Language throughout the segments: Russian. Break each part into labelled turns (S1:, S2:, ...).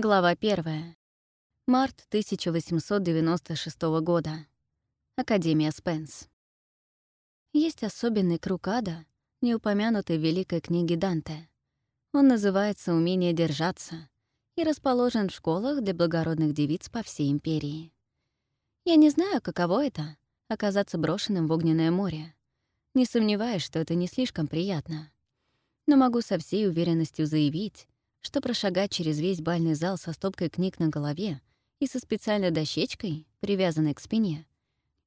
S1: Глава 1. Март 1896 года. Академия Спенс. Есть особенный круг ада, не упомянутый в Великой книге Данте. Он называется «Умение держаться» и расположен в школах для благородных девиц по всей империи. Я не знаю, каково это — оказаться брошенным в огненное море. Не сомневаюсь, что это не слишком приятно. Но могу со всей уверенностью заявить, что прошагать через весь бальный зал со стопкой книг на голове и со специальной дощечкой, привязанной к спине,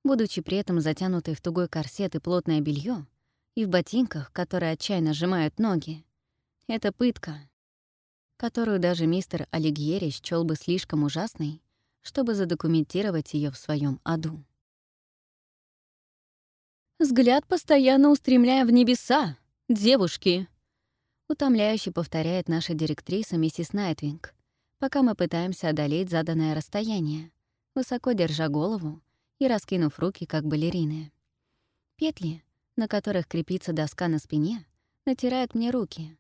S1: будучи при этом затянутой в тугой корсет и плотное белье, и в ботинках, которые отчаянно сжимают ноги, это пытка, которую даже мистер Алигьери счёл бы слишком ужасной, чтобы задокументировать ее в своем аду. «Взгляд постоянно устремляя в небеса, девушки!» Утомляюще повторяет наша директриса миссис Найтвинг, пока мы пытаемся одолеть заданное расстояние, высоко держа голову и раскинув руки, как балерины. Петли, на которых крепится доска на спине, натирают мне руки.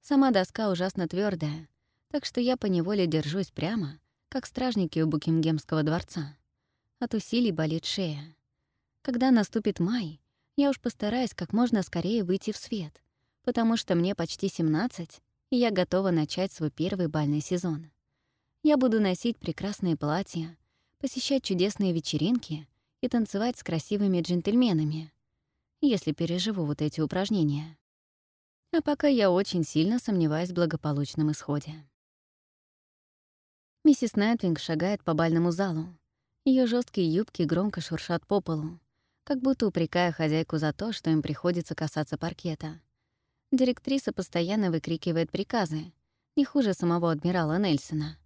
S1: Сама доска ужасно твердая, так что я поневоле держусь прямо, как стражники у Букингемского дворца. От усилий болит шея. Когда наступит май, я уж постараюсь как можно скорее выйти в свет, потому что мне почти 17, и я готова начать свой первый бальный сезон. Я буду носить прекрасные платья, посещать чудесные вечеринки и танцевать с красивыми джентльменами, если переживу вот эти упражнения. А пока я очень сильно сомневаюсь в благополучном исходе. Миссис Найтвинг шагает по бальному залу. Ее жесткие юбки громко шуршат по полу, как будто упрекая хозяйку за то, что им приходится касаться паркета. Директриса постоянно выкрикивает приказы, не хуже самого адмирала Нельсона.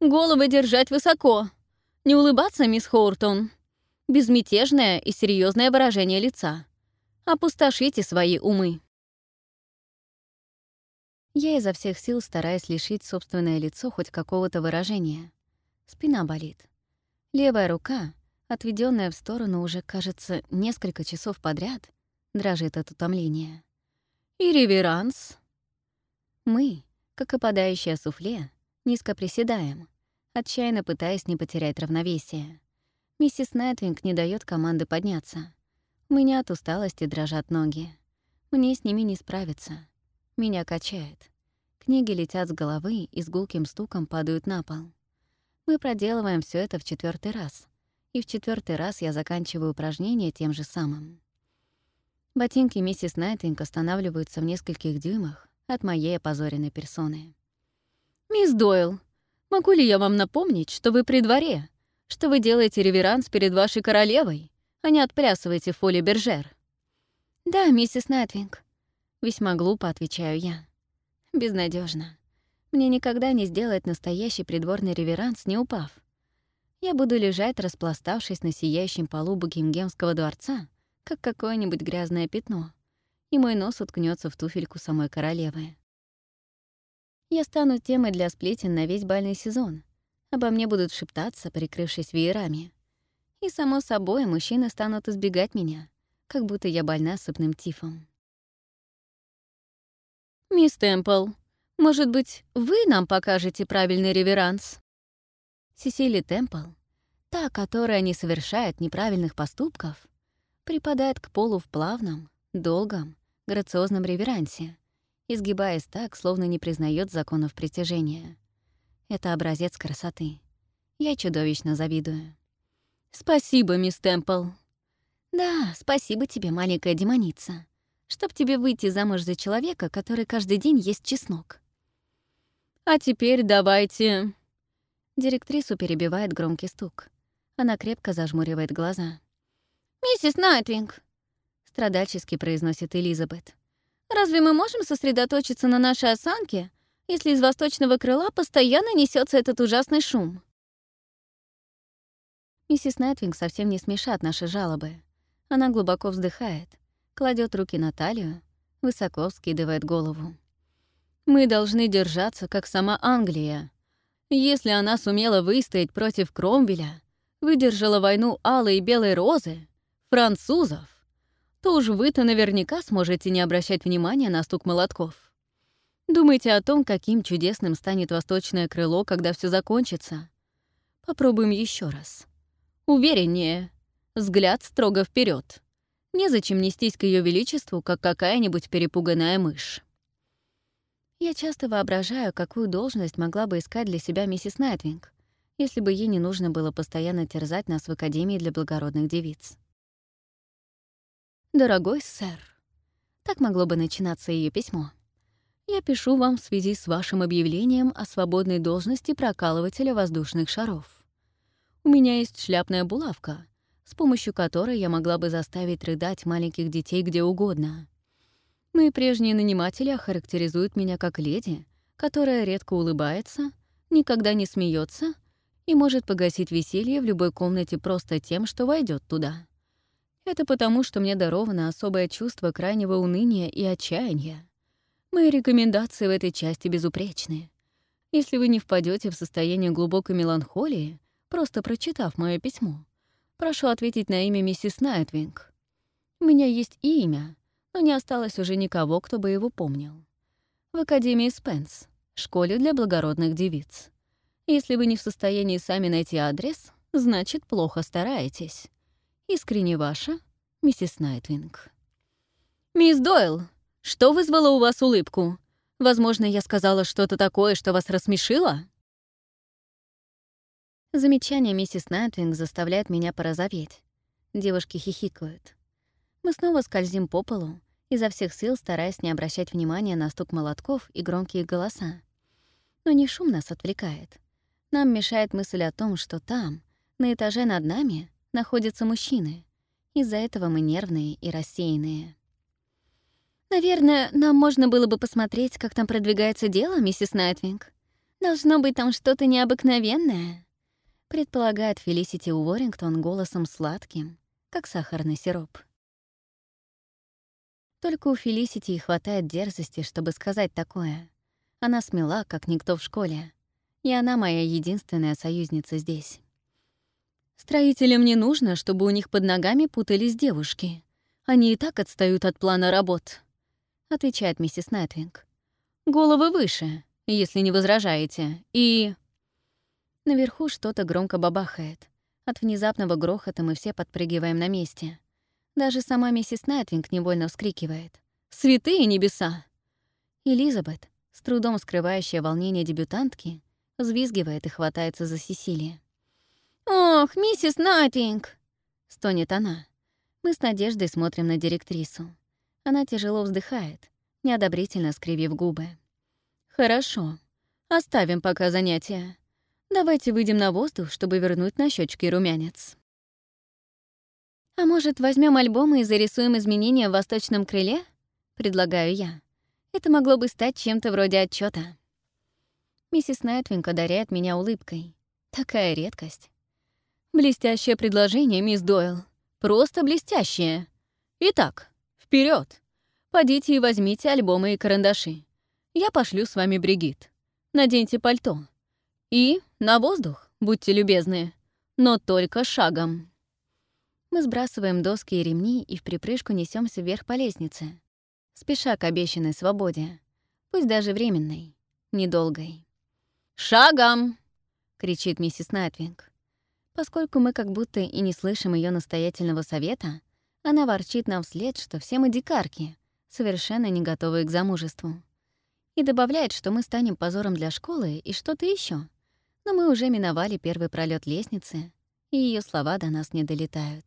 S1: «Головы держать высоко! Не улыбаться, мисс Хоуртон! Безмятежное и серьезное выражение лица. Опустошите свои умы!» Я изо всех сил стараюсь лишить собственное лицо хоть какого-то выражения. Спина болит. Левая рука, отведенная в сторону уже, кажется, несколько часов подряд, дрожит от утомления. И реверанс. Мы, как опадающее суфле, низко приседаем, отчаянно пытаясь не потерять равновесие. Миссис Найтвинг не дает команды подняться. У меня от усталости дрожат ноги. Мне с ними не справиться. Меня качает. Книги летят с головы и с гулким стуком падают на пол. Мы проделываем все это в четвертый раз. И в четвертый раз я заканчиваю упражнение тем же самым. Ботинки миссис Найтинг останавливаются в нескольких дюймах от моей опозоренной персоны. «Мисс Дойл, могу ли я вам напомнить, что вы при дворе, что вы делаете реверанс перед вашей королевой, а не отплясываете фоли Бержер?» «Да, миссис Найтвинг», — весьма глупо отвечаю я. Безнадежно. Мне никогда не сделать настоящий придворный реверанс, не упав. Я буду лежать, распластавшись на сияющем полу Букингемского дворца, как какое-нибудь грязное пятно, и мой нос уткнется в туфельку самой королевы. Я стану темой для сплетен на весь бальный сезон. Обо мне будут шептаться, прикрывшись веерами. И, само собой, мужчины станут избегать меня, как будто я больна сыпным тифом. «Мисс Темпл, может быть, вы нам покажете правильный реверанс?» Сесили Темпл, та, которая не совершает неправильных поступков, припадает к полу в плавном, долгом, грациозном реверансе, изгибаясь так, словно не признает законов притяжения. Это образец красоты. Я чудовищно завидую. «Спасибо, мисс Темпл». «Да, спасибо тебе, маленькая демоница. Чтоб тебе выйти замуж за человека, который каждый день ест чеснок». «А теперь давайте...» Директрису перебивает громкий стук. Она крепко зажмуривает глаза. «Миссис Найтвинг», — страдальчески произносит Элизабет, «разве мы можем сосредоточиться на нашей осанке, если из восточного крыла постоянно несется этот ужасный шум?» Миссис Найтвинг совсем не смешат наши жалобы. Она глубоко вздыхает, кладет руки на талию, высоко вскидывает голову. «Мы должны держаться, как сама Англия. Если она сумела выстоять против Кромвеля, выдержала войну Алой и Белой Розы, французов, то уж вы-то наверняка сможете не обращать внимания на стук молотков. Думайте о том, каким чудесным станет восточное крыло, когда все закончится. Попробуем еще раз. Увереннее. Взгляд строго вперед. Незачем нестись к ее величеству, как какая-нибудь перепуганная мышь. Я часто воображаю, какую должность могла бы искать для себя миссис Найтвинг, если бы ей не нужно было постоянно терзать нас в Академии для благородных девиц. «Дорогой сэр», так могло бы начинаться ее письмо. «Я пишу вам в связи с вашим объявлением о свободной должности прокалывателя воздушных шаров. У меня есть шляпная булавка, с помощью которой я могла бы заставить рыдать маленьких детей где угодно. Мои прежние наниматели охарактеризуют меня как леди, которая редко улыбается, никогда не смеется и может погасить веселье в любой комнате просто тем, что войдет туда. Это потому, что мне даровано особое чувство крайнего уныния и отчаяния. Мои рекомендации в этой части безупречны. Если вы не впадете в состояние глубокой меланхолии, просто прочитав мое письмо, прошу ответить на имя миссис Найтвинг. У меня есть и имя, но не осталось уже никого, кто бы его помнил. В Академии Спенс, школе для благородных девиц. Если вы не в состоянии сами найти адрес, значит, плохо стараетесь. Искренне ваша, миссис Найтвинг. «Мисс Дойл, что вызвало у вас улыбку? Возможно, я сказала что-то такое, что вас рассмешило?» Замечание миссис Найтвинг заставляет меня порозоветь. Девушки хихикают. Мы снова скользим по полу, изо всех сил стараясь не обращать внимания на стук молотков и громкие голоса. Но не шум нас отвлекает. Нам мешает мысль о том, что там, на этаже над нами, находятся мужчины. Из-за этого мы нервные и рассеянные. «Наверное, нам можно было бы посмотреть, как там продвигается дело, миссис Найтвинг. Должно быть там что-то необыкновенное», предполагает Фелисити Уоррингтон голосом сладким, как сахарный сироп. Только у Фелисити хватает дерзости, чтобы сказать такое. Она смела, как никто в школе и она моя единственная союзница здесь. Строителям не нужно, чтобы у них под ногами путались девушки. Они и так отстают от плана работ, — отвечает миссис Найтвинг. Головы выше, если не возражаете, и... Наверху что-то громко бабахает. От внезапного грохота мы все подпрыгиваем на месте. Даже сама миссис Найтвинг невольно вскрикивает. «Святые небеса!» Элизабет, с трудом скрывающая волнение дебютантки, взвизгивает и хватается за Сесили. «Ох, миссис Найтинг!» — стонет она. Мы с надеждой смотрим на директрису. Она тяжело вздыхает, неодобрительно скривив губы. «Хорошо. Оставим пока занятия. Давайте выйдем на воздух, чтобы вернуть на щечки румянец». «А может, возьмем альбомы и зарисуем изменения в восточном крыле?» — предлагаю я. Это могло бы стать чем-то вроде отчета. Миссис Найтвинг одаряет меня улыбкой. Такая редкость. Блестящее предложение, мисс Дойл. Просто блестящее. Итак, вперед. Подите и возьмите альбомы и карандаши. Я пошлю с вами Бригит. Наденьте пальто. И на воздух, будьте любезны. Но только шагом. Мы сбрасываем доски и ремни и в припрыжку несемся вверх по лестнице, спеша к обещанной свободе, пусть даже временной, недолгой. «Шагом!» — кричит миссис Найтвинг. Поскольку мы как будто и не слышим ее настоятельного совета, она ворчит нам вслед, что все мы дикарки, совершенно не готовые к замужеству. И добавляет, что мы станем позором для школы и что-то еще. Но мы уже миновали первый пролет лестницы, и ее слова до нас не долетают.